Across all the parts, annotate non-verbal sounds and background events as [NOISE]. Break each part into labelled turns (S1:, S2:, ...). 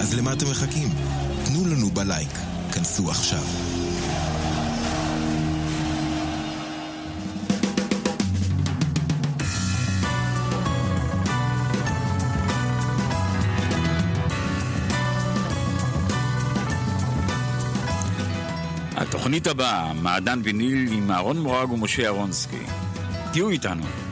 S1: אז למה אתם מחכים? תנו לנו בלייק. כנסו עכשיו.
S2: התוכנית הבאה, מעדן ויניל עם אהרון מורג ומשה אהרונסקי. תהיו איתנו.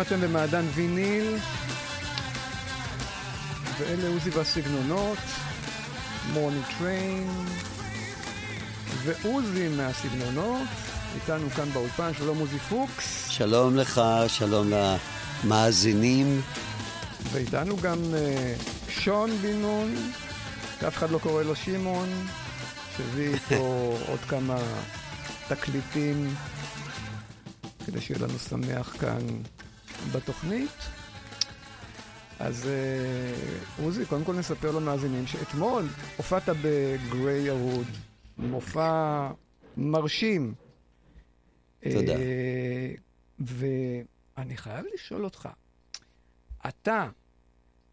S3: לכם, אתם במעדן ויניל, ואלה עוזי והסגנונות. Morning Train, ועוזי מהסגנונות, איתנו כאן באולפן, שלום עוזי פוקס,
S4: שלום לך, שלום למאזינים.
S3: ואיתנו גם אה, שון בן נון, שאף אחד לא קורא לו שמעון, שהביא איתו [LAUGHS] עוד כמה תקליטים כדי שיהיה לנו שמח כאן בתוכנית. אז אה, עוזי, קודם כל נספר למאזינים שאתמול הופעת בגריי ירוד, מופע מרשים.
S4: תודה.
S3: אה, ואני חייב לשאול אותך, אתה,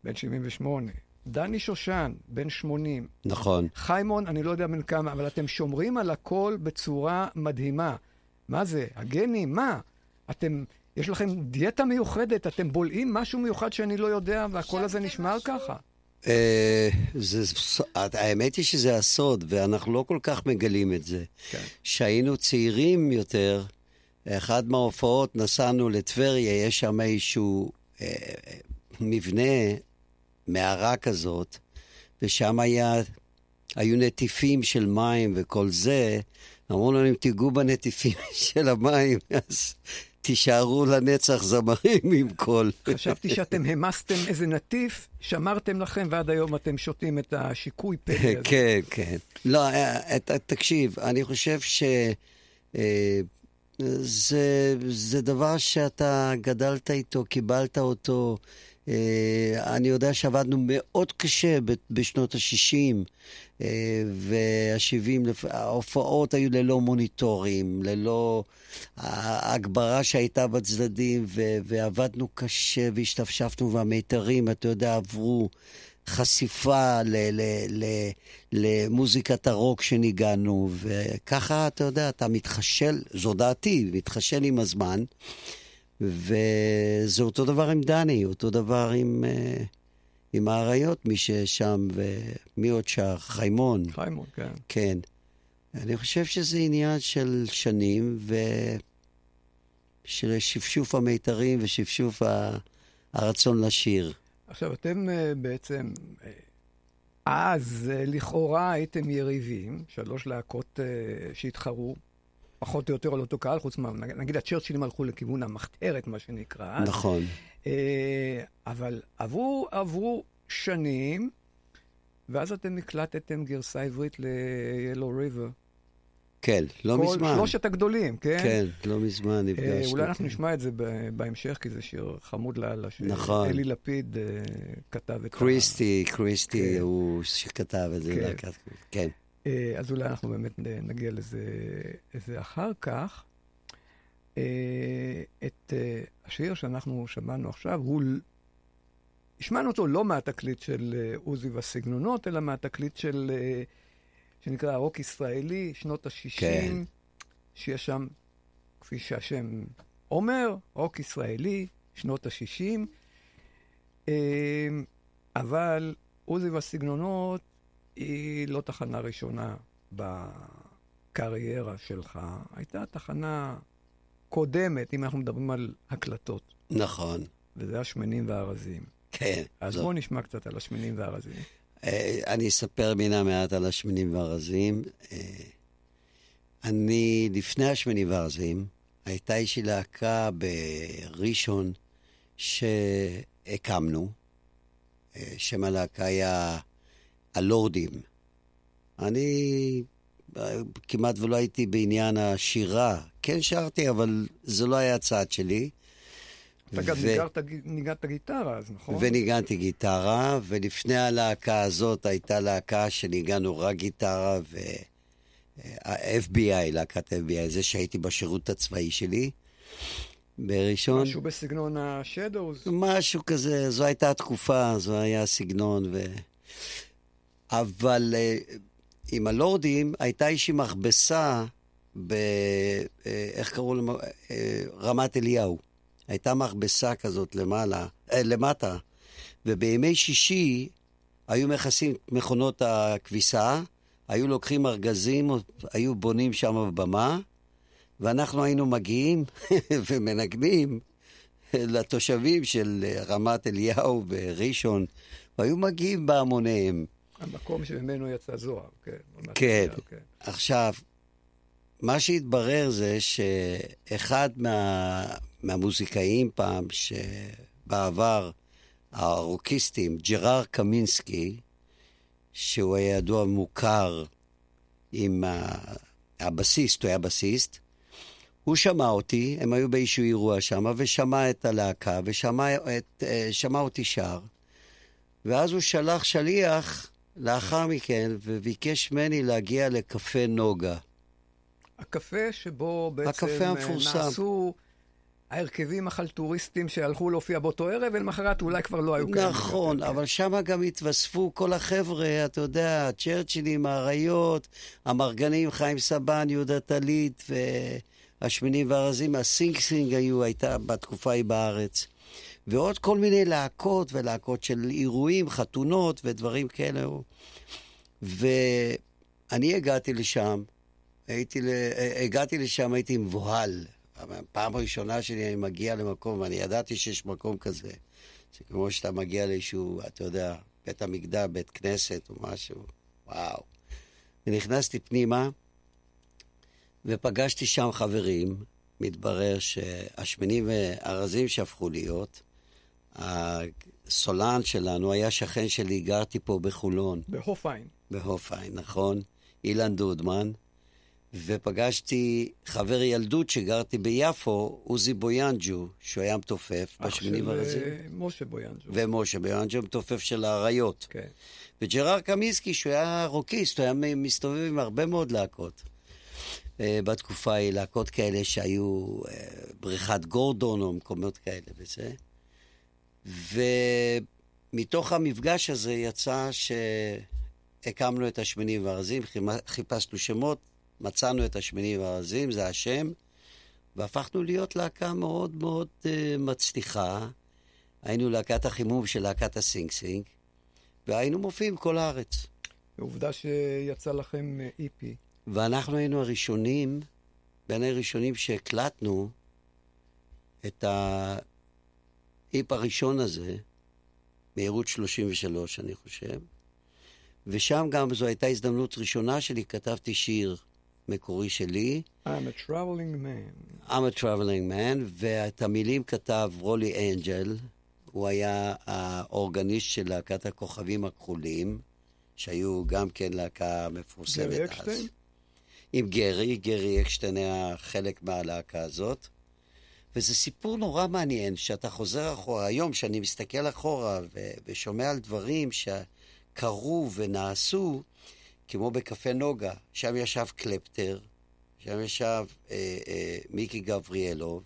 S3: בן 78, דני שושן, בן 80,
S4: נכון.
S3: חיימון, אני לא יודע בן כמה, אבל אתם שומרים על הכל בצורה מדהימה. מה זה? הגנים? מה? אתם, יש לכם דיאטה מיוחדת, אתם בולעים משהו מיוחד שאני לא יודע, והכל הזה נשמר ככה.
S4: אה, זה, האמת היא שזה הסוד, ואנחנו לא כל כך מגלים את זה.
S3: כן.
S4: כשהיינו צעירים יותר, אחד מההופעות נסענו לטבריה, יש שם איזשהו אה, מבנה, מערה כזאת, ושם היה, היו נטיפים של מים וכל זה. אמרו לנו, אם תיגעו בנטיפים [LAUGHS] של המים, אז תישארו לנצח זמרים עם קול.
S3: חשבתי שאתם המסתם איזה נטיף, שמרתם לכם, ועד היום אתם שותים את השיקוי פלא הזה. [LAUGHS]
S4: כן, כן. לא, אה, את- תקשיב, אני חושב ש... אה, זה, זה דבר שאתה גדלת איתו, קיבלת אותו. אה, אני יודע שעבדנו מאוד קשה בשנות ה-60 וה-70, ההופעות היו ללא מוניטורים, ללא ההגברה שהייתה בצדדים, ועבדנו קשה והשתפשפנו, והמיתרים, אתה יודע, עברו חשיפה למוזיקת הרוק שניגענו, וככה, אתה יודע, אתה מתחשל, זו דעתי, מתחשל עם הזמן, וזה אותו דבר עם דני, אותו דבר עם, אה, עם האריות, מי ששם, ומי עוד שר? חיימון.
S3: חיימון, כן.
S4: כן. אני חושב שזה עניין של שנים, ו... של שפשוף המיתרים ושפשוף ה... הרצון לשיר.
S3: עכשיו, אתם אה, בעצם, אה, אז לכאורה הייתם יריבים, שלוש להקות שהתחרו, פחות או יותר על אותו קהל, חוץ מה... נגיד- הצ'רצ'ילים הלכו לכיוון המחתרת, מה שנקרא.
S4: נכון.
S3: אה, אבל עברו, עברו שנים, ואז אתם הקלטתם גרסה עברית ל-Yellow River.
S4: כן, לא
S3: כל
S4: מזמן.
S3: שלושת הגדולים, כן?
S4: כן, לא מזמן
S3: אה,
S4: נפגשנו.
S3: אולי אנחנו. נשמע את זה בהמשך, כי זה שיר חמוד לאללה.
S4: נכון.
S3: שאלי לפיד אה, כתב את ה...
S4: קריסטי, קריסטי
S3: כן.
S4: הוא שכתב את זה.
S3: כן.
S4: להקת- כן.
S3: אה, אז אולי אנחנו באמת נגיע לזה, לזה אחר כך. אה, את אה, השיר שאנחנו שמענו עכשיו, הוא... השמענו אותו לא מהתקליט של עוזי והסגנונות, אלא מהתקליט של, שנקרא רוק ישראלי, שנות ה-60,
S4: כן.
S3: שיש שם, כפי שהשם אומר, רוק ישראלי, שנות ה-60. אה, אבל עוזי והסגנונות היא לא תחנה ראשונה בקריירה שלך, הייתה תחנה קודמת, אם אנחנו מדברים על הקלטות,
S4: נכון,
S3: וזה השמנים והרזים.
S4: כן.
S3: אז
S4: זאת.
S3: בואו נשמע קצת על השמנים והרזים.
S4: אה, אני אספר מינה מעט על השמנים והרזים. אה, אני, לפני השמנים והרזים, הייתה איזושהי להקה בראשון שהקמנו. אה, שם הלהקה היה הלורדים. אני אה, כמעט ולא הייתי בעניין השירה. כן שרתי, אבל זה לא היה הצעד שלי.
S3: אתה גם
S4: ו-
S3: ניגנת, גיטרה אז, נכון?
S4: וניגנתי גיטרה, ולפני הלהקה הזאת הייתה להקה שניגענו רק גיטרה, וה-FBI, להקת FBI, זה שהייתי בשירות הצבאי שלי, בראשון.
S3: משהו בסגנון השדוז.
S4: משהו כזה, זו הייתה התקופה, זו היה הסגנון. ו... אבל אה, עם הלורדים הייתה איזושהי מכבסה ב... אה, איך קראו למה? אה, רמת אליהו. הייתה מכבסה כזאת למעלה, למטה, ובימי שישי היו מכסים את מכונות הכביסה, היו לוקחים ארגזים, היו בונים שם במה, ואנחנו היינו מגיעים [LAUGHS] ומנגנים לתושבים של רמת אליהו וראשון, והיו מגיעים בהמוניהם.
S3: המקום שממנו יצא זוהר, כן.
S4: כן.
S3: כן.
S4: עכשיו, מה שהתברר זה שאחד מה, מהמוזיקאים פעם, שבעבר, הרוקיסטים, ג'רר קמינסקי, שהוא היה ידוע ומוכר עם הבסיסט, הוא היה בסיסט, הוא שמע אותי, הם היו באיזשהו אירוע שם, ושמע את הלהקה, ושמע את, אה, שמע אותי שר, ואז הוא שלח שליח לאחר מכן, וביקש ממני להגיע לקפה נוגה.
S3: הקפה שבו בעצם
S4: הקפה
S3: אה. נעשו ההרכבים החלטוריסטים שהלכו להופיע באותו ערב, ולמחרת אולי כבר לא היו כאלה.
S4: נכון, אבל שם גם התווספו כל החבר'ה, אתה יודע, הצ'רצ'ילים, האריות, המרגנים, חיים סבן, יהודה טלית והשמנים והרזים, הסינג סינג היו, הייתה בתקופה ההיא בארץ. ועוד כל מיני להקות ולהקות של אירועים, חתונות ודברים כאלה. ואני הגעתי לשם, הייתי, ל... הגעתי לשם, הייתי מבוהל. הפעם הראשונה שלי אני מגיע למקום, ואני ידעתי שיש מקום כזה. זה כמו שאתה מגיע לאיזשהו, אתה יודע, בית המקדש, בית כנסת או משהו, וואו. ונכנסתי פנימה, ופגשתי שם חברים. מתברר שהשמנים והרזים שהפכו להיות, הסולן שלנו היה שכן שלי, גרתי פה בחולון.
S3: בהופיים.
S4: בהופעין, נכון? אילן דודמן, ופגשתי חבר ילדות שגרתי ביפו, עוזי בויאנג'ו, שהוא היה מתופף
S3: אח
S4: בשמינים
S3: של
S4: הרזים,
S3: אה, משה בויאנג'ו.
S4: ומשה בויאנג'ו מתופף של האריות.
S3: כן.
S4: וג'רר קמינסקי, שהוא היה רוקיסט, הוא היה מסתובב עם הרבה מאוד להקות. אה, בתקופה ההיא, להקות כאלה שהיו אה, בריכת גורדון או מקומות כאלה וזה. ומתוך המפגש הזה יצא שהקמנו את השמנים והרזים, חיפשנו שמות, מצאנו את השמנים והרזים, זה השם, והפכנו להיות להקה מאוד מאוד אה, מצליחה. היינו להקת החימום של להקת הסינג סינג, והיינו מופיעים כל הארץ.
S3: ועובדה שיצא לכם אה, EP.
S4: ואנחנו היינו הראשונים, בין הראשונים שהקלטנו את ה EP הראשון הזה, מהירות 33, אני חושב. ושם גם זו הייתה הזדמנות ראשונה שלי, כתבתי שיר מקורי שלי,
S3: I'm a traveling man.
S4: I'm a traveling man, ואת המילים כתב רולי אנג'ל, הוא היה האורגניסט של להקת הכוכבים הכחולים, שהיו גם כן להקה מפורסמת
S3: גרי
S4: אז.
S3: אקשטיין?
S4: עם גרי, גרי אקשטיין היה חלק מהלהקה הזאת. וזה סיפור נורא מעניין, שאתה חוזר אחורה, היום, שאני מסתכל אחורה ו- ושומע על דברים שקרו ונעשו, כמו בקפה נוגה, שם ישב קלפטר, שם ישב אה, אה, מיקי גבריאלוב,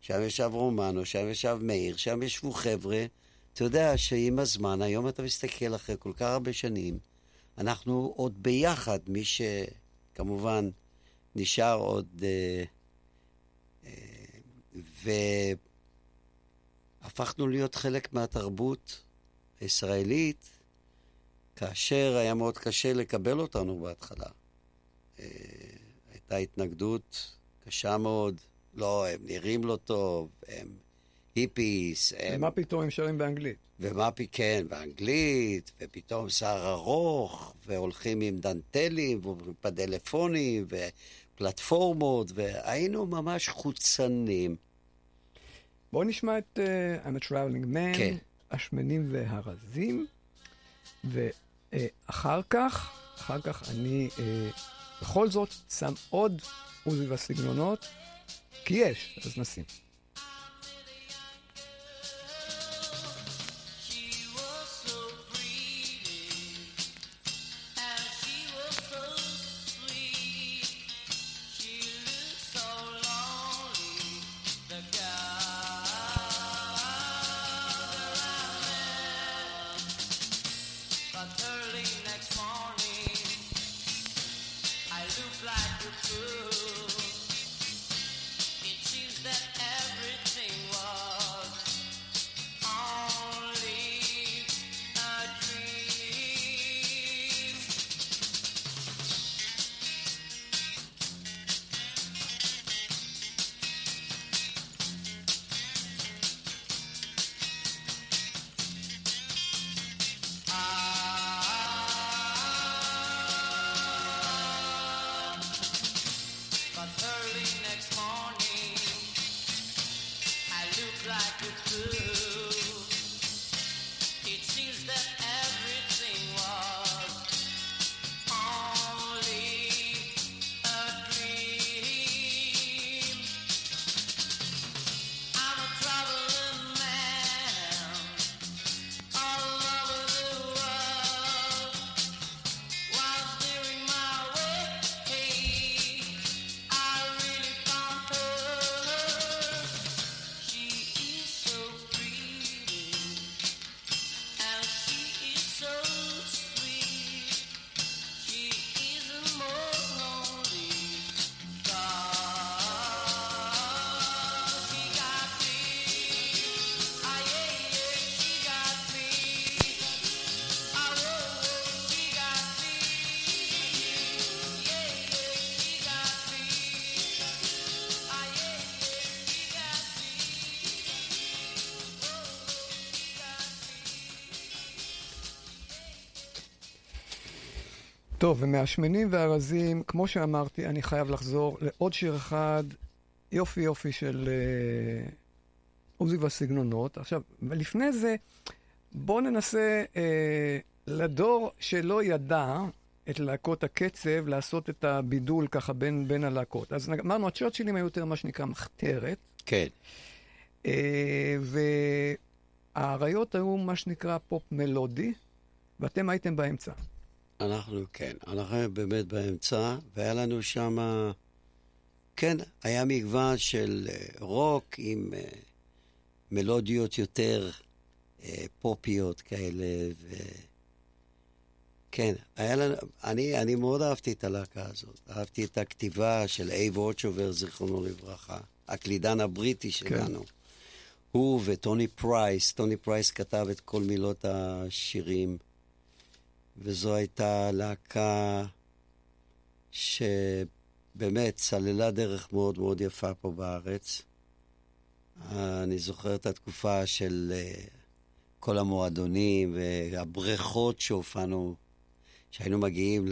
S4: שם ישב רומנו, שם ישב מאיר, שם ישבו חבר'ה. אתה יודע שעם הזמן, היום אתה מסתכל אחרי כל כך הרבה שנים, אנחנו עוד ביחד, מי שכמובן נשאר עוד... אה, והפכנו להיות חלק מהתרבות הישראלית, כאשר היה מאוד קשה לקבל אותנו בהתחלה. אה, הייתה התנגדות קשה מאוד, לא, הם נראים לא טוב, הם היפיס, הם...
S3: ומה פתאום הם שרים באנגלית?
S4: ומה פי כן, באנגלית, ופתאום שיער ארוך, והולכים עם דנטלים, ופדלפונים, ופלטפורמות, והיינו ממש חוצנים.
S3: בואו נשמע את uh, I'm a traveling man,
S4: כן.
S3: השמנים והרזים, ואחר כך, אחר כך אני uh, בכל זאת שם עוד עוזי והסגנונות, כי יש, אז נשים. טוב, ומהשמנים והרזים, כמו שאמרתי, אני חייב לחזור לעוד שיר אחד, יופי יופי של אה, עוזי והסגנונות. עכשיו, לפני זה, בואו ננסה אה, לדור שלא ידע את להקות הקצב, לעשות את הבידול ככה בין, בין הלהקות. אז אמרנו, הצ'רצ'ילים היו יותר מה שנקרא מחתרת,
S4: כן.
S3: אה, והאריות היו מה שנקרא פופ מלודי, ואתם הייתם באמצע.
S4: אנחנו, כן, אנחנו באמת באמצע, והיה לנו שם, כן, היה מגוון של אה, רוק עם אה, מלודיות יותר אה, פופיות כאלה, ו... כן, היה לנו, אני, אני מאוד אהבתי את הלהקה הזאת. אהבתי את הכתיבה של אייב אורצ'ובר, זיכרונו לברכה, הקלידן הבריטי שלנו. הוא וטוני פרייס, טוני פרייס כתב את כל מילות השירים. וזו הייתה להקה שבאמת סללה דרך מאוד מאוד יפה פה בארץ. אני זוכר את התקופה של אה, כל המועדונים והבריכות שהופענו, שהיינו מגיעים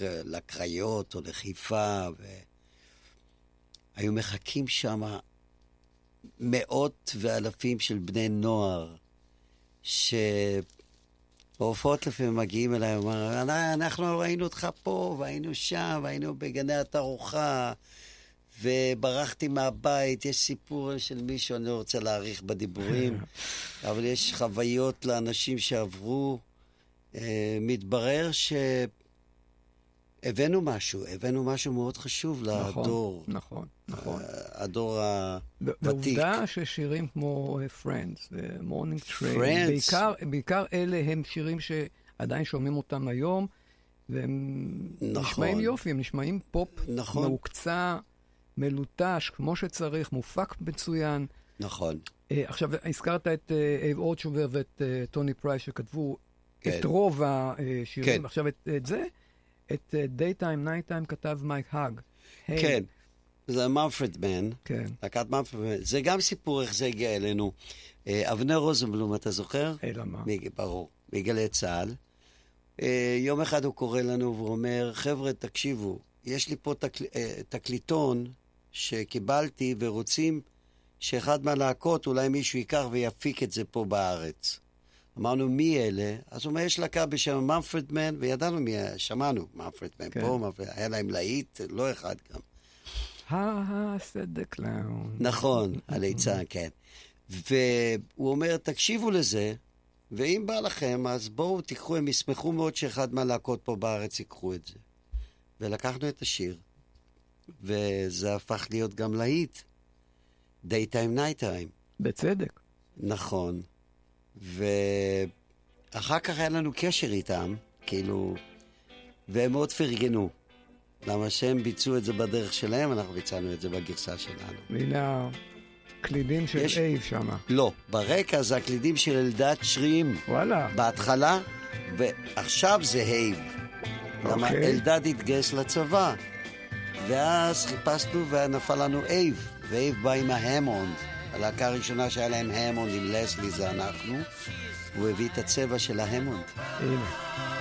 S4: לקריות או לחיפה, והיו מחכים שם מאות ואלפים של בני נוער, ש... בהופעות לפעמים מגיעים אליי, אומרים, אנחנו ראינו אותך פה, והיינו שם, והיינו בגני התערוכה, וברחתי מהבית. יש סיפור של מישהו, אני לא רוצה להאריך בדיבורים, [LAUGHS] אבל יש חוויות לאנשים שעברו. אה, מתברר שהבאנו משהו, הבאנו משהו מאוד חשוב לדור.
S3: נכון, נכון.
S4: אה, הדור הוותיק.
S3: ועובדה ששירים כמו אה, Friends, Morning Train,
S4: Friends.
S3: בעיקר, בעיקר אלה הם שירים שעדיין שומעים אותם היום, והם
S4: נכון.
S3: נשמעים יופי, הם נשמעים פופ
S4: נכון.
S3: מהוקצע, מלוטש, כמו שצריך, מופק מצוין.
S4: נכון.
S3: אה, עכשיו, הזכרת את אה, אייב אורצ'ובר ואת אה, טוני פרייס שכתבו
S4: כן.
S3: את רוב השירים.
S4: כן.
S3: עכשיו, את, את זה, את אה, Daytime, Nighttime כתב מייק האג.
S4: כן. זה ממפרד מן.
S3: כן.
S4: להקת ממפרד, זה גם סיפור איך זה הגיע אלינו. אה, אבנר רוזנבלום, אתה זוכר?
S3: אלא מה?
S4: ברור, מגלי צה"ל. אה, יום אחד הוא קורא לנו ואומר, חבר'ה, תקשיבו, יש לי פה תקל... אה, תקליטון שקיבלתי ורוצים שאחד מהלהקות, אולי מישהו ייקח ויפיק את זה פה בארץ. אמרנו, מי אלה? אז הוא אומר, יש להקה בשם ממפרד מן, וידענו מי, שמענו, ממפרד מן
S3: כן.
S4: פה, ממפרד, היה להם להיט, לא אחד גם.
S3: the clown.
S4: נכון, הליצן, [LAUGHS] כן. והוא אומר, תקשיבו לזה, ואם בא לכם, אז בואו תיקחו, הם ישמחו מאוד שאחד מהלהקות פה בארץ ייקחו את זה. ולקחנו את השיר, וזה הפך להיות גם להיט. Daytime Nighttime,
S3: בצדק.
S4: נכון. ואחר כך היה לנו קשר איתם, כאילו, והם מאוד פרגנו. למה שהם ביצעו את זה בדרך שלהם, אנחנו ביצענו את זה בגרסה שלנו.
S3: והנה הקלידים של
S4: יש-
S3: אייב שם.
S4: לא, ברקע זה הקלידים של אלדד שרים
S3: וואלה.
S4: בהתחלה, ועכשיו זה. למה
S3: אוקיי.
S4: אלדד התגייס לצבא, ואז חיפשנו ונפל לנו אייב, ואייב בא עם ההמונד. הלהקה הראשונה שהיה להם המונד עם לסלי זה אנחנו, והוא הביא את הצבע של ההמונד.
S3: הנה.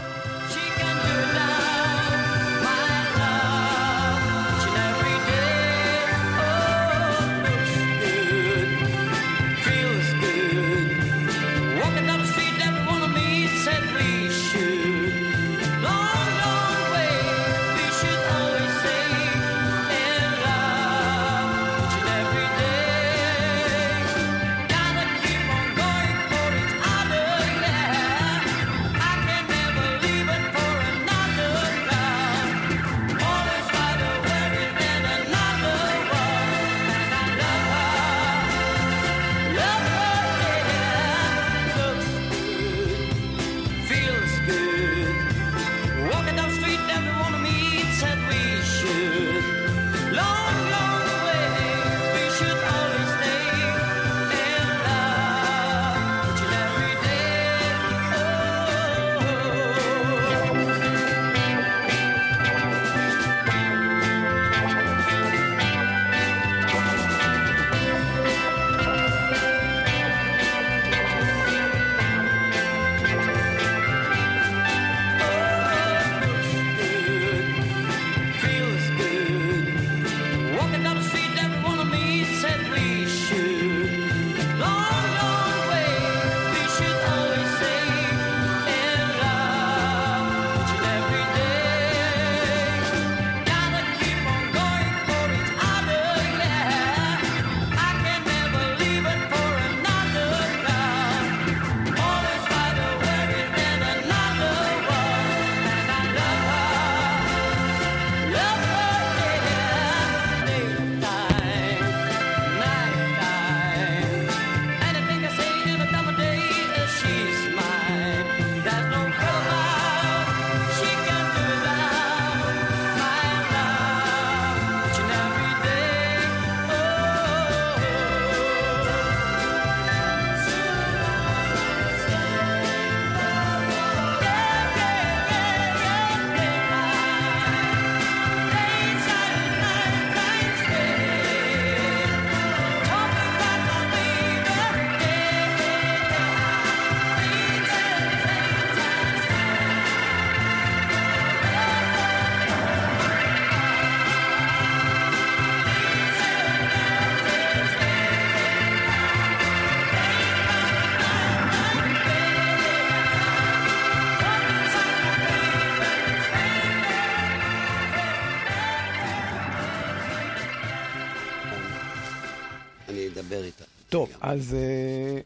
S3: טוב, אז אה,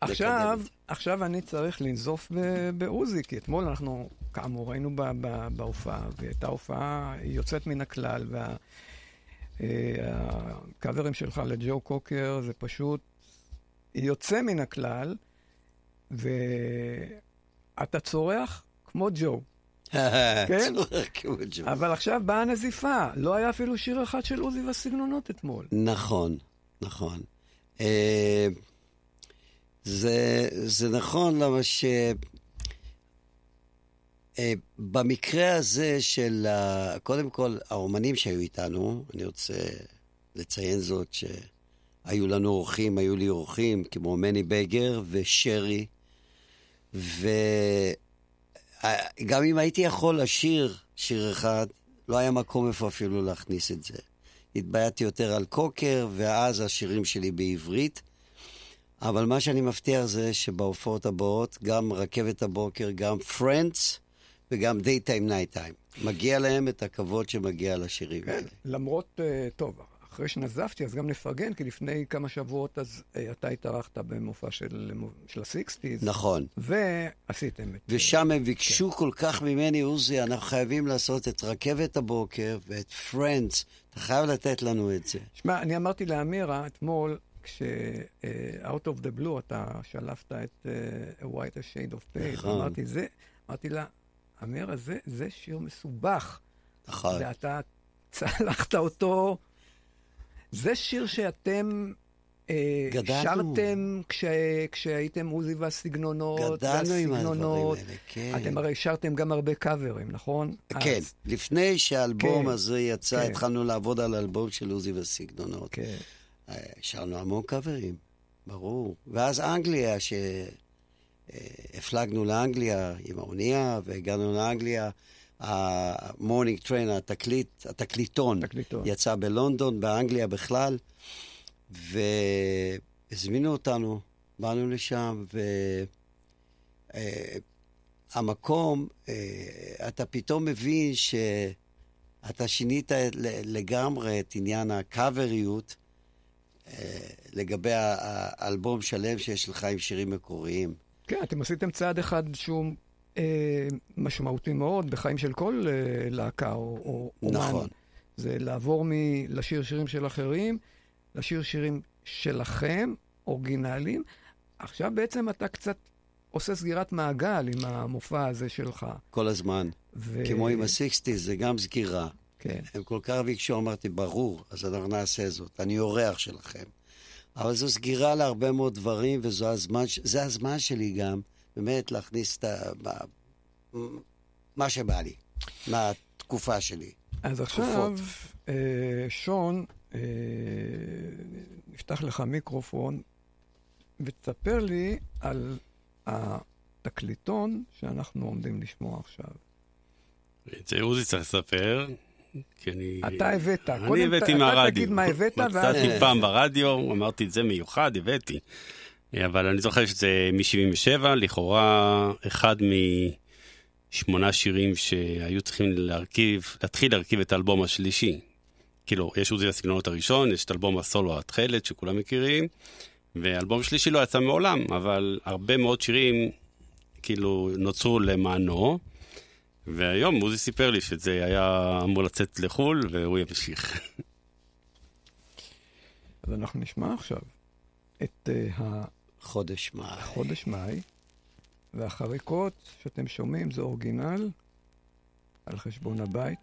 S3: עכשיו, עכשיו אני צריך לנזוף בעוזי, כי אתמול אנחנו, כאמור, היינו בהופעה, והייתה הופעה יוצאת מן הכלל, והקאברים שלך לג'ו קוקר זה פשוט יוצא מן הכלל, ואתה צורח כמו ג'ו. [LAUGHS] כן?
S4: צורך כמו ג'ו.
S3: אבל עכשיו באה הנזיפה, לא היה אפילו שיר אחד של עוזי והסגנונות אתמול.
S4: נכון, נכון. אה, זה, זה נכון, למה. אה, במקרה הזה של, ה- קודם כל, האומנים שהיו איתנו, אני רוצה לציין זאת שהיו לנו אורחים, היו לי אורחים כמו מני בגר ושרי, וגם אם הייתי יכול לשיר שיר אחד, לא היה מקום איפה אפילו להכניס את זה. התבייתתי יותר על קוקר, ואז השירים שלי בעברית. אבל מה שאני מבטיח זה שבהופעות הבאות, גם רכבת הבוקר, גם Friends וגם Daytime Nighttime. מגיע להם את הכבוד שמגיע לשירים האלה.
S3: למרות, אה, טוב, אחרי שנזפתי, אז גם נפרגן, כי לפני כמה שבועות אז אה, אתה התארחת במופע של, של ה Sixties.
S4: נכון.
S3: ועשיתם את...
S4: ושם הם ביקשו כל כך ממני, עוזי, אנחנו חייבים לעשות את רכבת הבוקר ואת פרנדס. אתה חייב לתת לנו את זה.
S3: שמע, אני אמרתי לאמירה אתמול, כש-out of the blue אתה שלפת את uh, A White Shade of Pale,
S4: נכון.
S3: אמרתי, זה, אמרתי לה, אמירה, זה, זה שיר מסובך,
S4: נכון.
S3: ואתה צלחת אותו. זה שיר שאתם אה,
S4: גדלנו.
S3: שרתם כש, כשהייתם עוזי והסגנונות,
S4: גדלנו עם הדברים
S3: והסגנונות.
S4: האלה, כן.
S3: אתם הרי שרתם גם הרבה קאברים, נכון?
S4: כן,
S3: אז,
S4: לפני שהאלבום
S3: כן,
S4: הזה יצא,
S3: כן.
S4: התחלנו לעבוד על האלבום של עוזי וסגנונות.
S3: כן.
S4: אה, שרנו המון קאברים, ברור. ואז אנגליה, שהפלגנו לאנגליה עם האונייה, והגענו לאנגליה, ה Morning Train, התקליט, התקליטון,
S3: תקליטון.
S4: יצא בלונדון, באנגליה בכלל, והזמינו אותנו, באנו לשם, והמקום, אתה פתאום מבין שאתה שינית לגמרי את עניין הקאבריות. אה, לגבי האלבום שלם שיש לך עם שירים מקוריים.
S3: כן, אתם עשיתם צעד אחד שהוא אה, משמעותי מאוד בחיים של כל אה, להקה או, או אומן.
S4: נכון.
S3: זה לעבור מלשיר שירים של אחרים, לשיר שירים שלכם, אורגינליים. עכשיו בעצם אתה קצת עושה סגירת מעגל עם המופע הזה שלך.
S4: כל הזמן.
S3: ו...
S4: כמו עם הסיקסטיז, זה גם סגירה.
S3: כן.
S4: הם כל כך ביקשו, אמרתי, ברור, אז אנחנו נעשה זאת. אני אורח שלכם. אבל זו סגירה להרבה מאוד דברים, וזה הזמן, הזמן שלי גם, באמת, להכניס את ה... מה- מה שבא לי, מהתקופה שלי.
S3: אז עכשיו, אה, שון, אה, נפתח לך מיקרופון, ותספר לי על התקליטון שאנחנו עומדים לשמוע עכשיו.
S5: את זה עוזי צריך לספר, כי אני...
S3: אתה הבאת.
S5: אני הבאתי
S3: אתה
S5: מהרדיו.
S3: תגיד מה הבאת, ואז...
S5: מצאתי פעם ברדיו, אמרתי את זה מיוחד, הבאתי. אבל אני זוכר שזה מ-77, לכאורה אחד משמונה שירים שהיו צריכים להרכיב, להתחיל להרכיב את האלבום השלישי. כאילו, יש עוזי הסגנונות הראשון, יש את אלבום הסולו התכלת שכולם מכירים, ואלבום שלישי לא יצא מעולם, אבל הרבה מאוד שירים כאילו נוצרו למענו. והיום עוזי סיפר לי שזה היה אמור לצאת לחו"ל, והוא ימשיך.
S3: אז אנחנו נשמע עכשיו את אה,
S4: חודש מאי.
S3: החודש מאי, והחריקות שאתם שומעים זה אורגינל על חשבון הבית.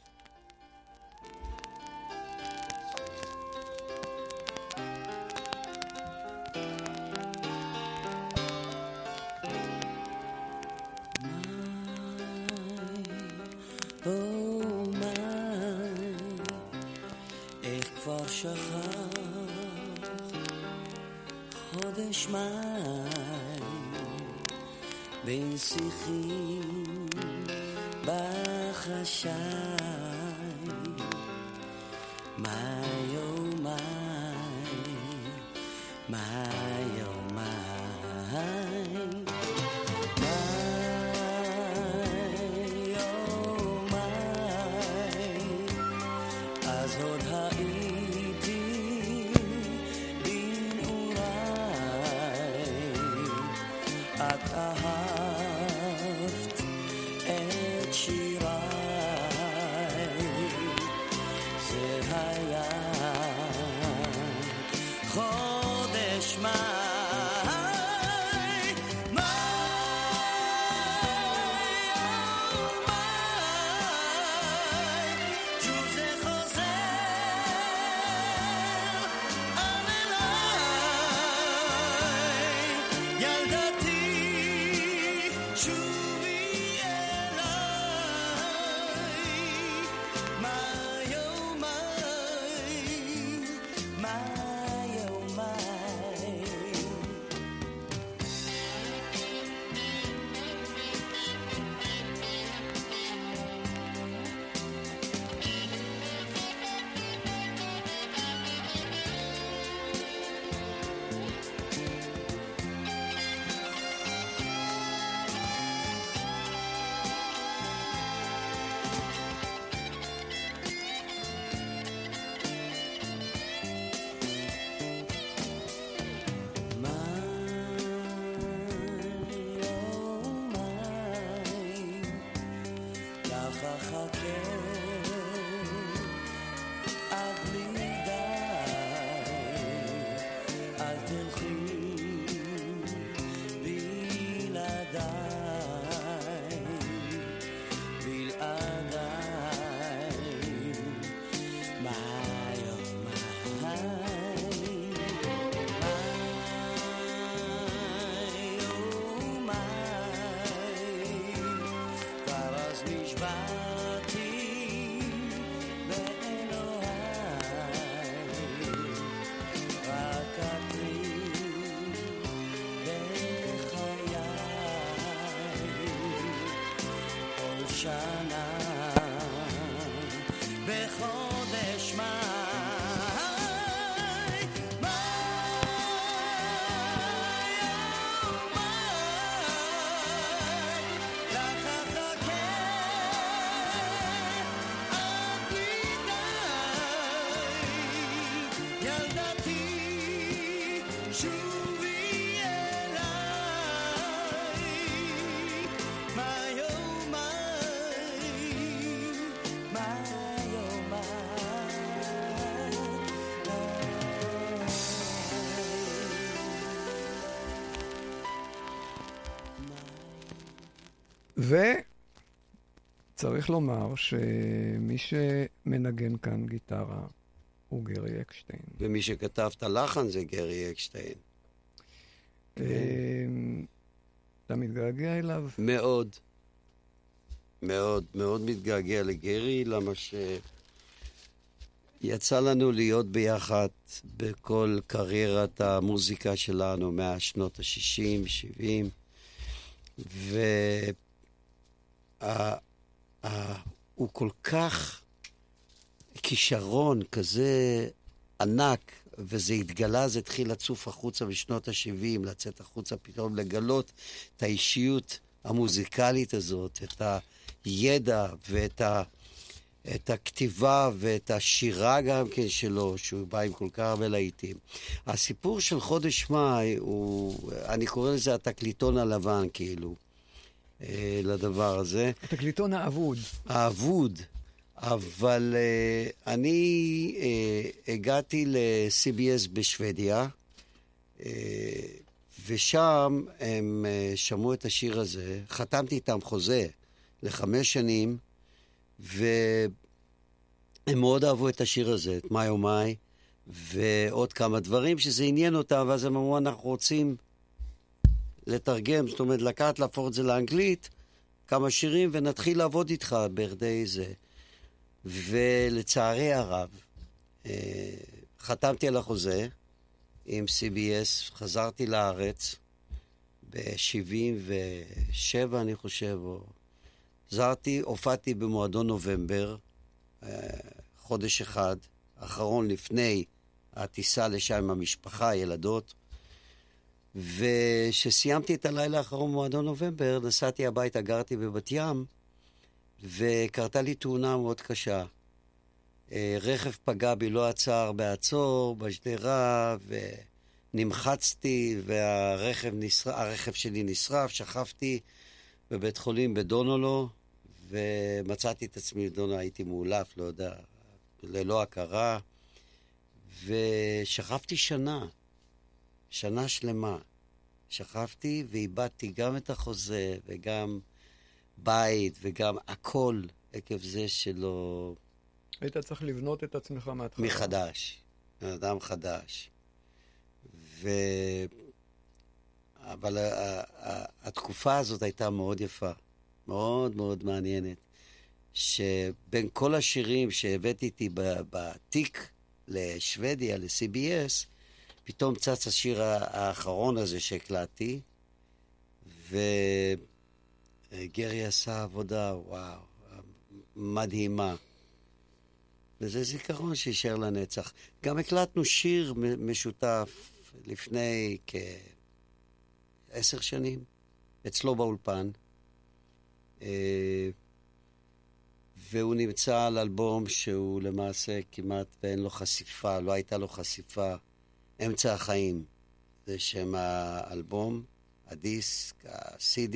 S3: וצריך לומר שמי שמנגן כאן גיטרה הוא גרי אקשטיין.
S4: ומי שכתב את הלחן זה גרי אקשטיין.
S3: אה, אתה מתגעגע אליו?
S4: מאוד. מאוד, מאוד מתגעגע לגרי, למה ש... יצא לנו להיות ביחד בכל קריירת המוזיקה שלנו מהשנות ה-60, 70, והוא כל כך כישרון כזה ענק, וזה התגלה, זה התחיל לצוף החוצה בשנות ה-70, לצאת החוצה פתאום, לגלות את האישיות המוזיקלית הזאת, את הידע ואת ה... את הכתיבה ואת השירה גם כן שלו, שהוא בא עם כל כך הרבה להיטים. הסיפור של חודש מאי הוא, אני קורא לזה התקליטון הלבן, כאילו, אה, לדבר הזה.
S3: התקליטון האבוד.
S4: האבוד, אבל uh, אני uh, הגעתי ל-CBS בשוודיה, uh, ושם הם uh, שמעו את השיר הזה, חתמתי איתם חוזה לחמש שנים, והם מאוד אהבו את השיר הזה, את מאי או מאי, ועוד כמה דברים שזה עניין אותם, ואז הם אמרו, אנחנו רוצים לתרגם, זאת אומרת, לקחת, להפוך את זה לאנגלית, כמה שירים, ונתחיל לעבוד איתך בכדי זה. ולצערי הרב, אה, חתמתי על החוזה עם CBS, חזרתי לארץ ב-77, אני חושב, או... חזרתי, הופעתי במועדון נובמבר, אה, חודש אחד, האחרון לפני הטיסה לשם עם המשפחה, ילדות. וכשסיימתי את הלילה האחרון במועדון נובמבר, נסעתי הביתה, גרתי בבת ים, וקרתה לי תאונה מאוד קשה. אה, רכב פגע בי, לא עצר בעצור, בשדרה, נמחצתי והרכב הרכב שלי נשרף, שכבתי בבית חולים בדונולו, ומצאתי את עצמי בדונולו, הייתי מאולף, לא יודע, ללא הכרה, ושכבתי שנה, שנה שלמה. שכבתי ואיבדתי גם את החוזה וגם בית וגם הכל עקב זה שלא...
S3: היית צריך לבנות את עצמך מההתחלה.
S4: מחדש. בן אדם חדש. ו... אבל התקופה הזאת הייתה מאוד יפה, מאוד מאוד מעניינת, שבין כל השירים שהבאתי איתי בתיק לשוודיה, ל-CBS, פתאום צץ השיר האחרון הזה שהקלטתי, וגרי עשה עבודה, וואו, מדהימה. וזה זיכרון שישאר לנצח. גם הקלטנו שיר משותף לפני כעשר שנים, אצלו באולפן. אה, והוא נמצא על אלבום שהוא למעשה כמעט ואין לו חשיפה, לא הייתה לו חשיפה, אמצע החיים. זה שם האלבום, הדיסק, ה-CD,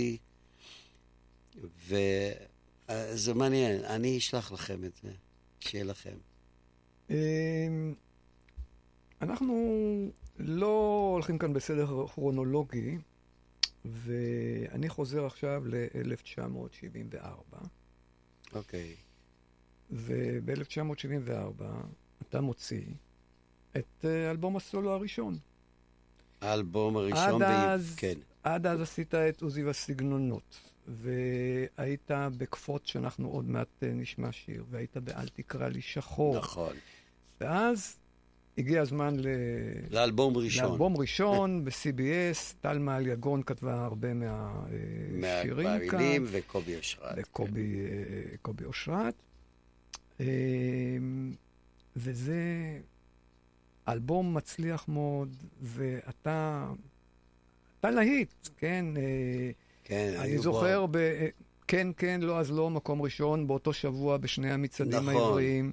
S4: וזה מעניין, אני אשלח לכם את זה, שיהיה לכם.
S3: אמ, אנחנו לא הולכים כאן בסדר כרונולוגי, ואני חוזר עכשיו ל-1974,
S4: אוקיי.
S3: וב-1974 אתה מוציא את אה, אלבום הסולו הראשון.
S4: האלבום
S3: עד
S4: הראשון, ב-
S3: אז,
S4: כן,
S3: עד אז עשית את עוזי והסגנונות, והיית בקפוץ שאנחנו עוד מעט אה, נשמע שיר, והיית ב"אל תקרא לי שחור".
S4: נכון.
S3: ואז הגיע הזמן ל...
S4: לאלבום ראשון.
S3: לאלבום ראשון [LAUGHS] ב-CBS, טלמה אליגון כתבה הרבה מהשירים כאן,
S4: מהמילים וקובי אושרת.
S3: וקובי אה, קובי אושרת. אה, וזה אלבום מצליח מאוד, ואתה אתה להיט, כן? אה,
S4: כן,
S3: אני
S4: היו בו-
S3: זוכר ב... אה, כן, כן, לא, אז לא, מקום ראשון באותו שבוע בשני המצעדים
S4: נכון.
S3: העבריים.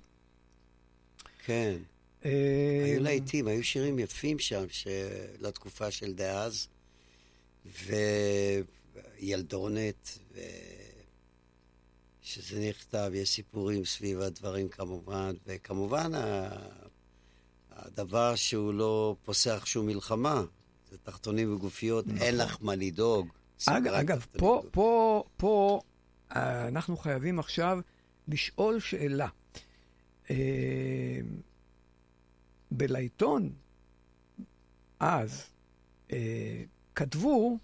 S4: כן.
S3: אה,
S4: היו להיטים, היו שירים יפים שם. לתקופה של דאז, וילדונת, ו... שזה נכתב, יש סיפורים סביב הדברים כמובן, וכמובן ה... הדבר שהוא לא פוסח שום מלחמה, זה תחתונים וגופיות, אין לך מה לדאוג.
S3: אג, אגב, פה. פה, פה אה, אנחנו חייבים עכשיו לשאול שאלה. אה, בלעיתון, אז, אה, כתבו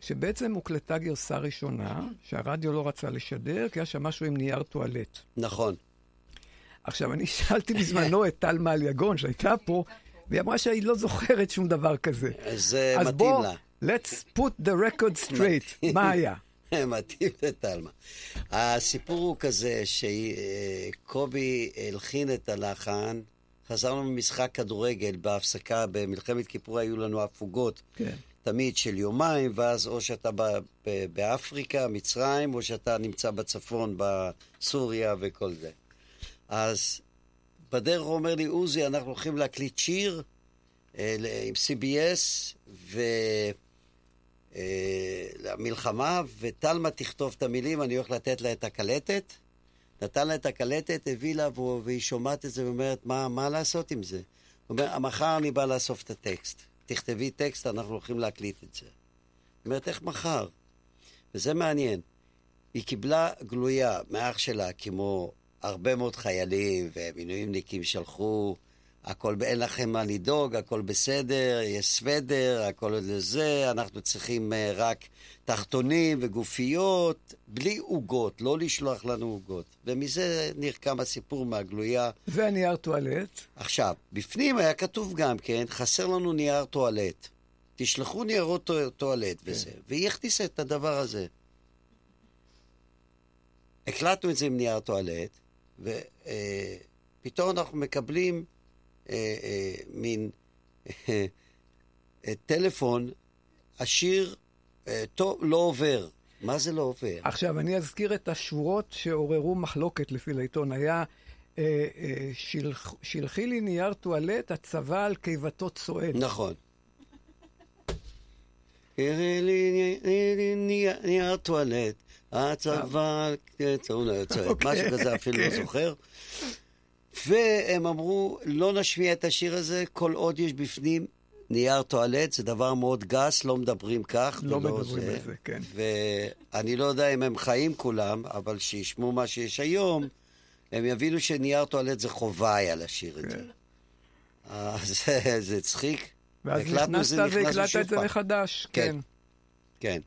S3: שבעצם הוקלטה גרסה ראשונה, שהרדיו לא רצה לשדר, כי היה שם משהו עם נייר טואלט.
S4: נכון.
S3: עכשיו, אני שאלתי בזמנו את טל מעליגון, שהייתה פה, והיא אמרה שהיא לא זוכרת שום דבר כזה.
S4: זה
S3: אז
S4: מתאים
S3: בוא,
S4: לה.
S3: let's put the record straight. [LAUGHS] מה היה? [LAUGHS]
S4: מתאים לטלמה. הסיפור הוא כזה שקובי הלחין את הלחן, חזרנו ממשחק כדורגל בהפסקה, במלחמת כיפור היו לנו הפוגות.
S3: כן.
S4: תמיד של יומיים, ואז או שאתה ב- ב- באפריקה, מצרים, או שאתה נמצא בצפון, בסוריה וכל זה. אז בדרך הוא אומר לי, עוזי, אנחנו הולכים להקליט שיר אה, עם CBS, ו... אה, וטלמה תכתוב את המילים, אני הולך לתת לה את הקלטת. נתן לה את הקלטת, הביא לה, והיא שומעת את זה ואומרת, מה, מה לעשות עם זה? הוא אומר, מחר אני בא לאסוף את הטקסט. תכתבי טקסט, אנחנו הולכים להקליט את זה. היא אומרת, איך מחר? וזה מעניין. היא קיבלה גלויה מאח שלה, כמו הרבה מאוד חיילים ומילואימניקים שלחו, הכל, אין לכם מה לדאוג, הכל בסדר, יש סוודר, הכל לזה, אנחנו צריכים אה, רק תחתונים וגופיות, בלי עוגות, לא לשלוח לנו עוגות. ומזה נרקם הסיפור מהגלויה.
S3: והנייר טואלט.
S4: עכשיו, בפנים היה כתוב גם כן, חסר לנו נייר טואלט. תשלחו ניירות טו- טואלט וזה. והיא הכניסה את הדבר הזה. הקלטנו את זה עם נייר טואלט, ופתאום אנחנו מקבלים אה, אה, מין אה, טלפון, השיר טוב, לא עובר. מה זה לא עובר?
S3: עכשיו, אני אזכיר את השורות שעוררו מחלוקת לפי לעיתון. היה אה, אה, שלח- שלחי לי נייר טואלט, הצבא על קיבתו צועד.
S4: נכון. נייר טואלט, הצבא, צועד, משהו כזה אפילו לא
S3: כן.
S4: זוכר. והם אמרו, לא נשמיע את השיר הזה כל עוד יש בפנים נייר טואלט, זה דבר מאוד גס, לא מדברים כך.
S3: לא מדברים על זה, כן.
S4: ואני לא יודע אם הם חיים כולם, אבל שישמעו מה שיש היום, הם יבינו שנייר טואלט זה חובה היה לשיר את זה. אז זה- זה הצחיק.
S3: ואז נכנסת והקלטת את זה. מחדש.
S4: כן.
S3: כן.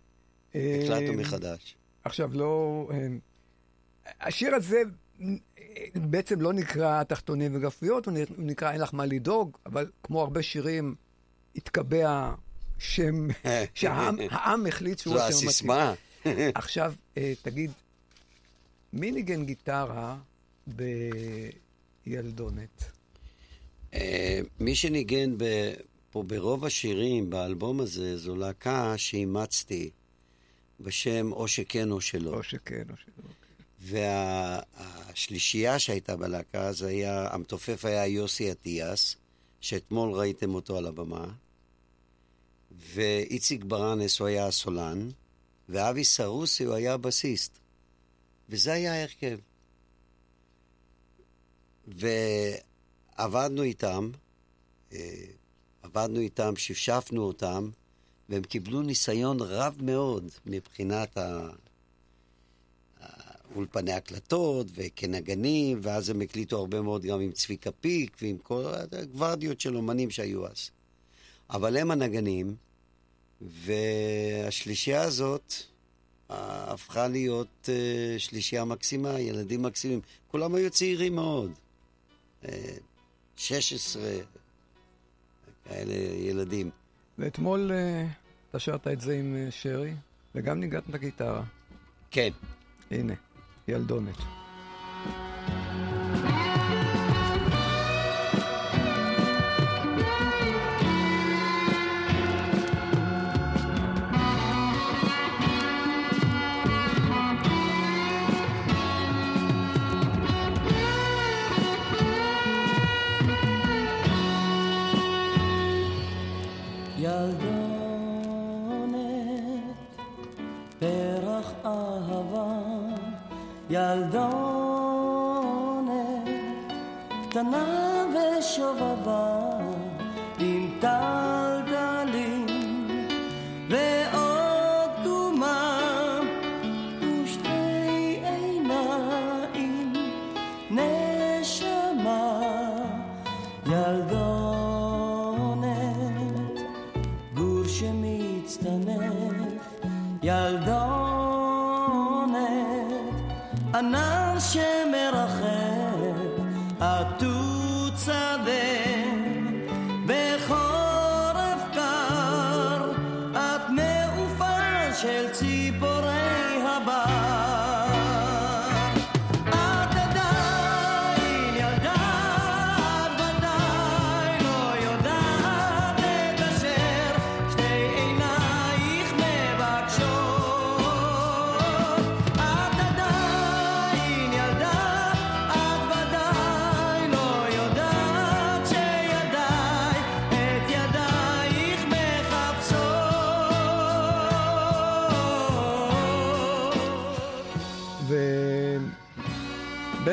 S4: כן,
S3: אה,
S4: הקלטנו מחדש.
S3: עכשיו, לא... אה, השיר הזה בעצם לא נקרא תחתונים וגפריות, הוא נקרא אין לך מה לדאוג, אבל כמו הרבה שירים, התקבע שם [LAUGHS] שהעם העם החליט שהוא
S4: זו
S3: השם המתאים.
S4: הסיסמה. [LAUGHS]
S3: עכשיו, אה, תגיד, מי ניגן גיטרה בילדונת?
S4: אה, מי שניגן פה ברוב השירים באלבום הזה, זו להקה שאימצתי בשם או שכן או שלא.
S3: או שכן או שלא.
S4: והשלישייה שהייתה בלהקה, זה היה, המתופף היה יוסי אטיאס, שאתמול ראיתם אותו על הבמה, ואיציק ברנס הוא היה הסולן, ואבי סרוסי הוא היה הבסיסט. וזה היה ההרכב. ועבדנו איתם, אה, עבדנו איתם, שפשפנו אותם, והם קיבלו ניסיון רב מאוד מבחינת ה... אולפני הקלטות וכנגנים, ואז הם הקליטו הרבה מאוד גם עם צביקה פיק ועם כל הגוורדיות של אומנים שהיו אז. אבל הם הנגנים, והשלישייה הזאת אה, הפכה להיות אה, שלישייה מקסימה, ילדים מקסימים. כולם היו צעירים מאוד. אה, 16 כאלה ילדים.
S3: ואתמול אה, אתה שרת את זה עם אה, שרי, וגם ניגנת את הגיטרה.
S4: כן.
S3: הנה. ילדונת,
S2: ילדונת, קטנה ושובבה,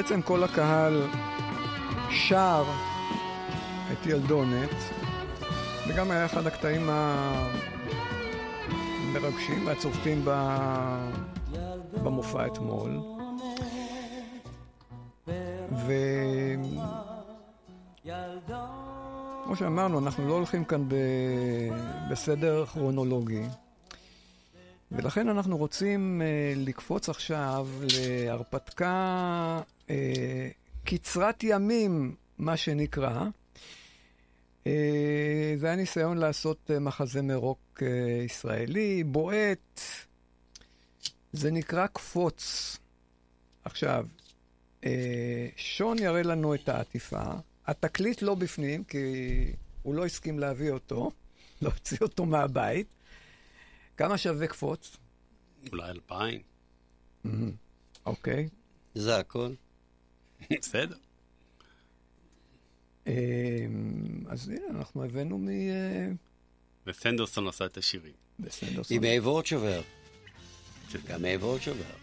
S3: ובעצם כל הקהל שר את ילדונת, וגם היה אחד הקטעים המרגשים והצופים ב- במופע אתמול. וכמו שאמרנו, אנחנו לא הולכים כאן ב... בסדר כרונולוגי, ולכן אנחנו רוצים אה, לקפוץ עכשיו להרפתקה אה, קצרת ימים, מה שנקרא. אה, זה היה ניסיון לעשות אה, מחזמר רוק אה, ישראלי, בועט. זה נקרא קפוץ. עכשיו, אה, שון יראה לנו את העטיפה. התקליט לא בפנים, כי הוא לא הסכים להביא אותו, לא הוציא אותו מהבית. כמה שווה קפוץ?
S5: אולי אלפיים.
S3: אוקיי.
S4: זה הכל. [LAUGHS]
S5: בסדר.
S3: אה, אז הנה, אנחנו הבאנו מ... אה,
S5: וסנדרסון עשה את השירים.
S3: בסנדרסון.
S4: עם אייב אורצ'ובר. גם אייב אורצ'ובר.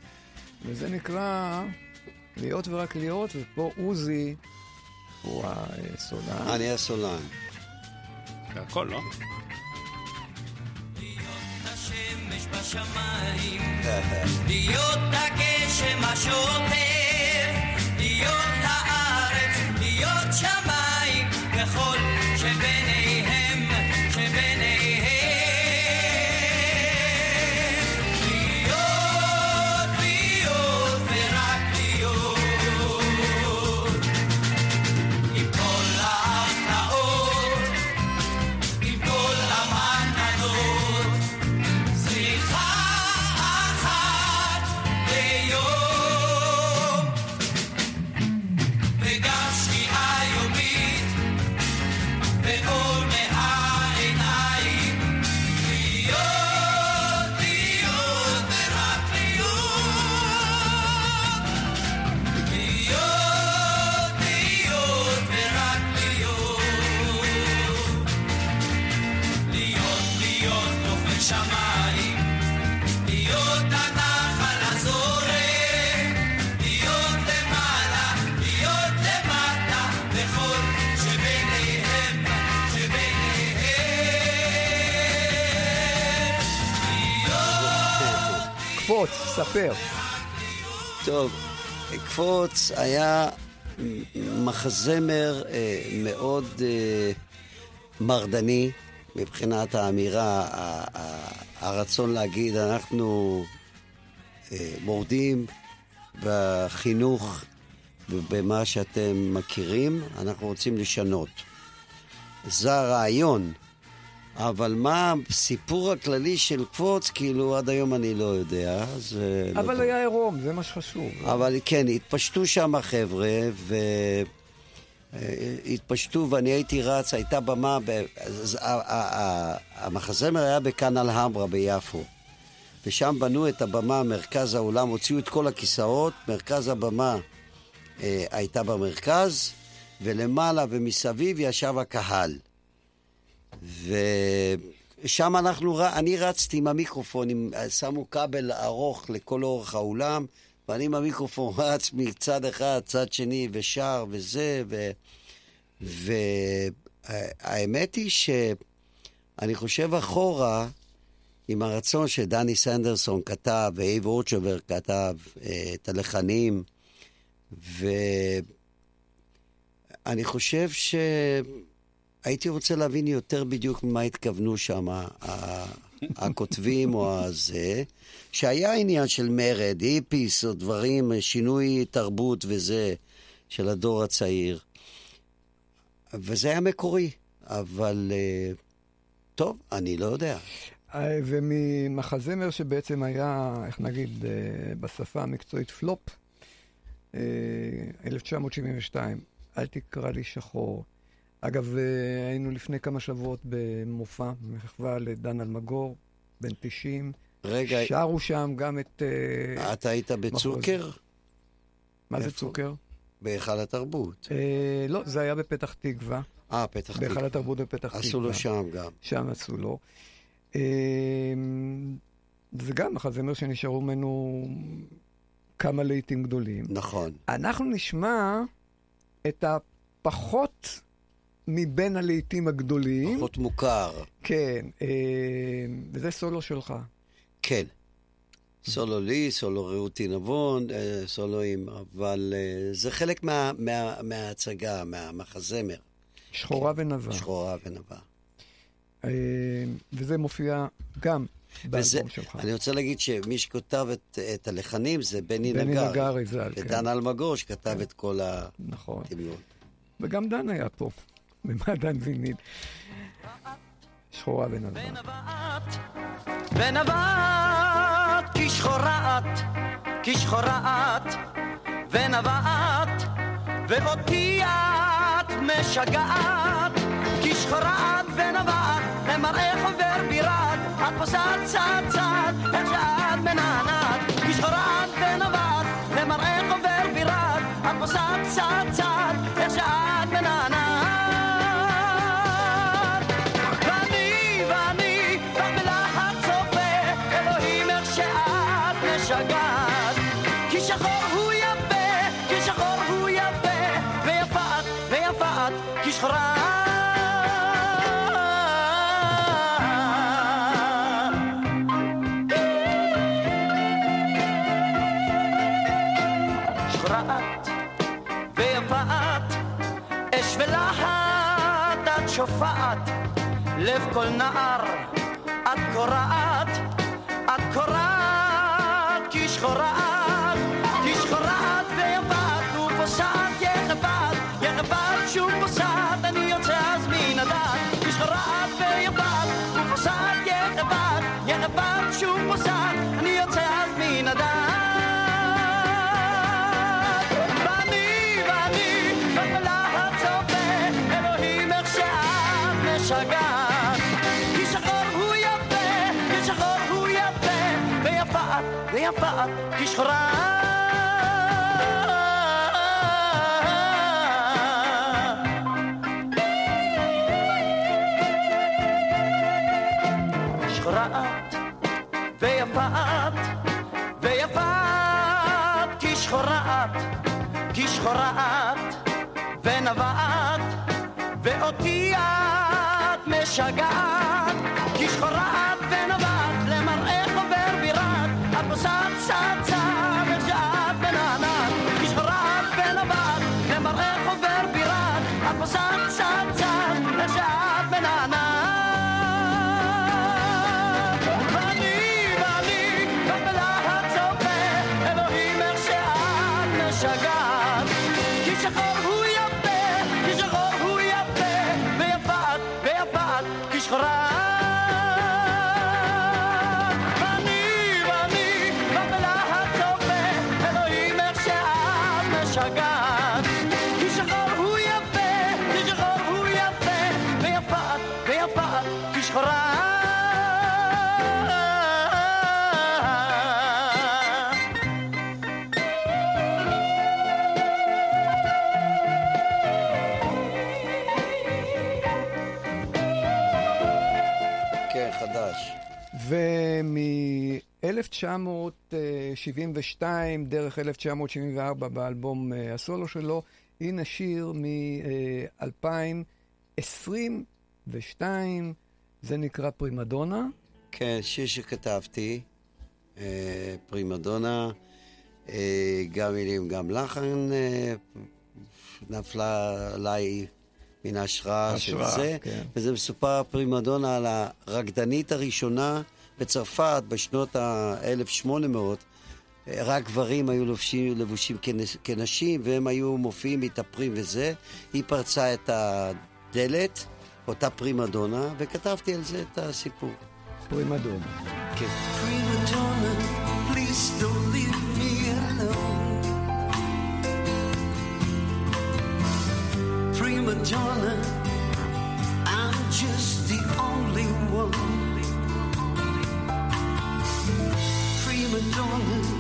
S3: וזה נקרא להיות ורק להיות, ופה עוזי הוא הסולן.
S4: אני הסולן.
S5: זה הכל, לא?
S2: השמש בשמיים, להיות הגשם השוטף, להיות הארץ, להיות שמיים, וכל
S3: קפוץ, ספר.
S4: טוב, קפוץ היה מחזמר אה, מאוד אה, מרדני מבחינת האמירה, ה- ה- הרצון להגיד, אנחנו אה, מורדים בחינוך ובמה שאתם מכירים, אנחנו רוצים לשנות. זה הרעיון. אבל מה הסיפור הכללי של קפוץ, כאילו עד היום אני לא יודע. זה לא
S3: אבל
S4: טוב.
S3: היה עירום, זה מה שחשוב.
S4: אבל כן, התפשטו שם החבר'ה, והתפשטו, ואני הייתי רץ, הייתה במה, ב... המחזמר היה בכאן אלהמרה ביפו. ושם בנו את הבמה, מרכז האולם, הוציאו את כל הכיסאות, מרכז הבמה אה, הייתה במרכז, ולמעלה ומסביב ישב הקהל. ושם אנחנו, אני רצתי עם המיקרופון, עם, שמו כבל ארוך לכל אורך האולם, ואני עם המיקרופון [LAUGHS] רץ מצד אחד, צד שני, ושר וזה, ו... והאמת היא שאני חושב אחורה, עם הרצון שדני סנדרסון כתב, ואייב אורצ'ובר כתב אה, את הלחנים, ואני חושב ש... הייתי רוצה להבין יותר בדיוק מה התכוונו שם הכותבים או הזה, שהיה עניין של מרד, היפיס או דברים, שינוי תרבות וזה, של הדור הצעיר. וזה היה מקורי, אבל אה, טוב, אני לא יודע.
S3: אה, וממחזמר שבעצם היה, איך נגיד, אה, בשפה המקצועית פלופ, אה, 1972, אל תקרא לי שחור. אגב, אה, היינו לפני כמה שבועות במופע, מחווה לדן אלמגור, בן 90.
S4: רגע,
S3: שרו שם גם את... אה,
S4: אתה היית בצוקר?
S3: מה זה? צוקר?
S4: בהיכל התרבות.
S3: אה, לא, זה היה בפתח תקווה,
S4: אה, פתח
S3: בהיכל
S4: תקווה.
S3: התרבות בפתח תקווה.
S4: עשו לו שם גם.
S3: שם עשו לו. אה, זה גם מחזמר שנשארו ממנו כמה להיטים גדולים.
S4: נכון.
S3: אנחנו נשמע את הפחות מבין הלהיטים הגדולים.
S4: פחות מוכר.
S3: כן, אה, וזה סולו שלך.
S4: כן. סולו לי, סולו רעותי נבון, אה, סולואים, אבל אה, זה חלק מה, מה, מההצגה, מהמחזמר.
S3: שחורה ונבה.
S4: שחורה ונבה.
S3: אה, וזה מופיע גם
S4: וזה,
S3: באלבום שלך.
S4: אני רוצה להגיד שמי שכותב את, את הלחנים זה בני
S3: בני
S4: נגרי.
S3: נגרי ז"ל, כן.
S4: ודן אלמגור שכתב את כל
S3: נכון.
S4: התמלול.
S3: וגם דן היה פה, במעדן ויניל. שחורה ונבה.
S2: ונבעת כשחורעת, כשחורעת, ונבעת, ואותי את משגעת, כשחורעת ונבעת, למראך עובר בירת, את פוסעת צעד צעד, איך שאת מנענעת, כשחורעת ונבעת, למראך עובר בירת, את פוסעת משגעת כי שחור הוא יפה, כי שחור הוא יפה ויפה את, ויפה את, כי שחורה. שופעת, לב כל נער את, כי שחורה. את, כי שחורה את, ונבעת, ואותי את משגעת, כי
S3: ומ-1972 דרך 1974 באלבום אה, הסולו שלו, הנה שיר מ-2022, זה נקרא פרימדונה.
S4: כן, שיר שכתבתי, אה, פרימדונה, אה, גם מילים, גם לחן, אה, נפלה עליי מן ההשראה של זה,
S3: כן.
S4: וזה מסופר פרימדונה על הרקדנית הראשונה בצרפת בשנות ה-1800. רק גברים היו לבושים, לבושים כנש, כנשים, והם היו מופיעים, מתאפרים וזה. היא פרצה את הדלת, אותה פרימדונה, וכתבתי על זה את הסיפור.
S3: פרימדונה.
S4: כן.
S6: Prima donna, please don't leave me alone. Prima donna, I'm just the only one. Dòng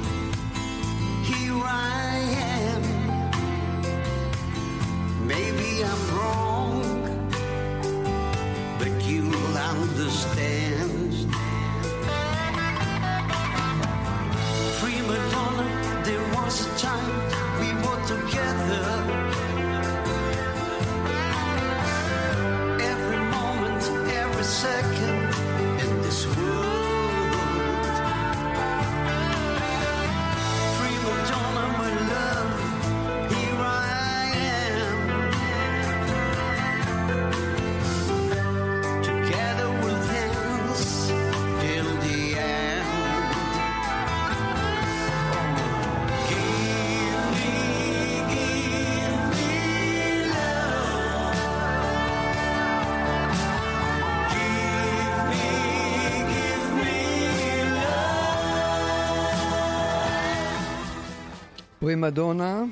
S3: פרימדונה,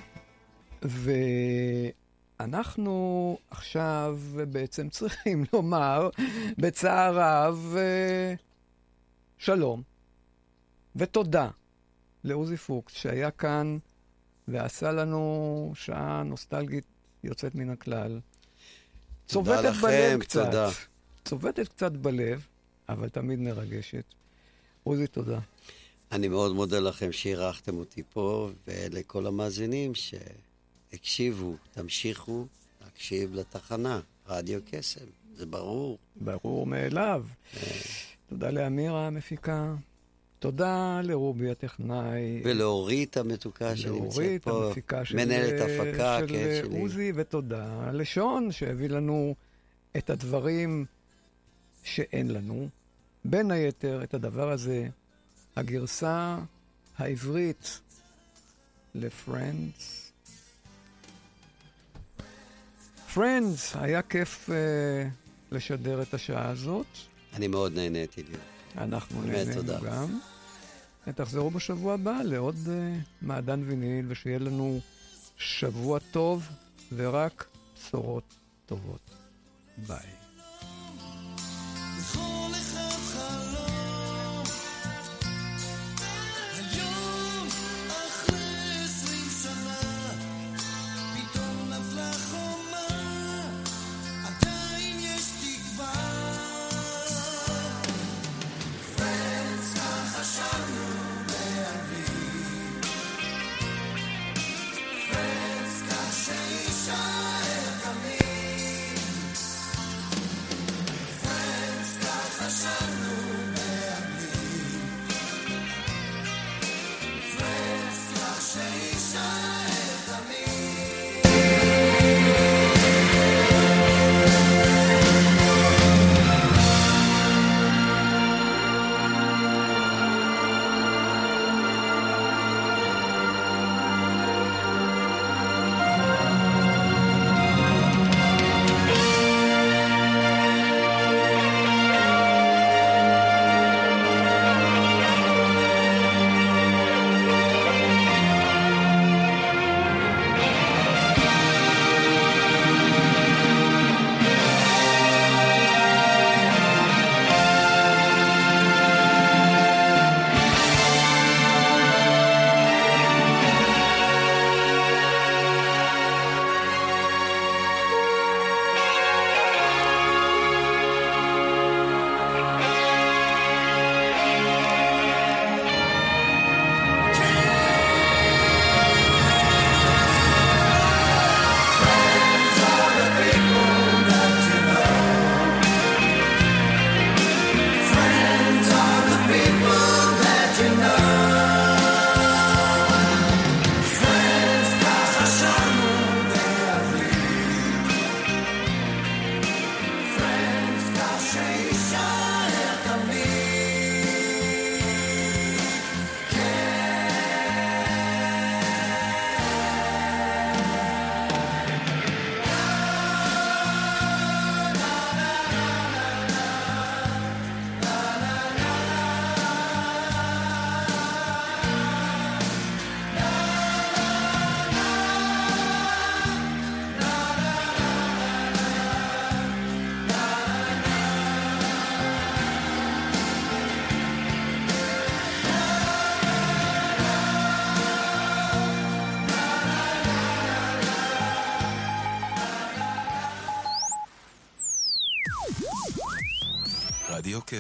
S3: ואנחנו עכשיו בעצם צריכים [LAUGHS] לומר בצער רב אה, שלום ותודה לעוזי פוקס שהיה כאן ועשה לנו שעה נוסטלגית יוצאת מן הכלל. צובטת
S4: לכם,
S3: בלב קצת.
S4: תודה.
S3: צובטת קצת בלב, אבל תמיד מרגשת. עוזי, תודה.
S4: אני מאוד מודה לכם שאירחתם אותי פה, ולכל המאזינים שהקשיבו, תמשיכו להקשיב לתחנה, רדיו קסם, זה ברור.
S3: ברור מאליו. תודה לאמירה המפיקה. תודה לרובי הטכנאי.
S4: ולאורית המתוקה שנמצאת
S3: לאורית
S4: פה,
S3: המפיקה של,
S4: מנהלת הפקה,
S3: של
S4: כן, שלי.
S3: עוזי, ותודה לשון שהביא לנו את הדברים שאין לנו. בין היתר, את הדבר הזה, הגרסה העברית לפרנדס. פרנדס, היה כיף uh, לשדר את השעה הזאת.
S4: אני מאוד נהניתי להיות.
S3: אנחנו נהנינו. גם. תחזרו בשבוע הבא לעוד uh, מעדן ויניל, ושיהיה לנו שבוע טוב ורק בשורות טובות. ביי.